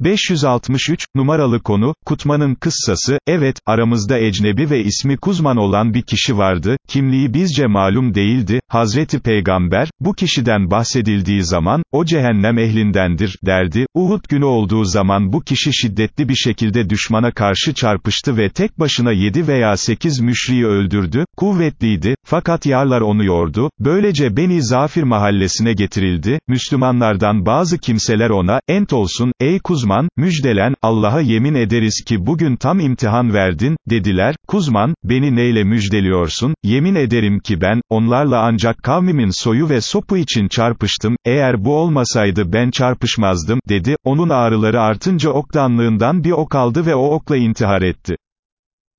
563, numaralı konu, Kutman'ın kıssası, evet, aramızda ecnebi ve ismi Kuzman olan bir kişi vardı, kimliği bizce malum değildi, Hazreti Peygamber, bu kişiden bahsedildiği zaman, o cehennem ehlindendir, derdi, Uhud günü olduğu zaman bu kişi şiddetli bir şekilde düşmana karşı çarpıştı ve tek başına yedi veya sekiz müşriyi öldürdü, kuvvetliydi, fakat yarlar onu yordu, böylece Beni Zafir mahallesine getirildi, Müslümanlardan bazı kimseler ona, ent olsun, ey Kuzman, müjdelen, Allah'a yemin ederiz ki bugün tam imtihan verdin, dediler, Kuzman, beni neyle müjdeliyorsun, yemin ederim ki ben, onlarla ancak kavmimin soyu ve sopu için çarpıştım, eğer bu olmasaydı ben çarpışmazdım, dedi, onun ağrıları artınca oktanlığından bir ok aldı ve o okla intihar etti.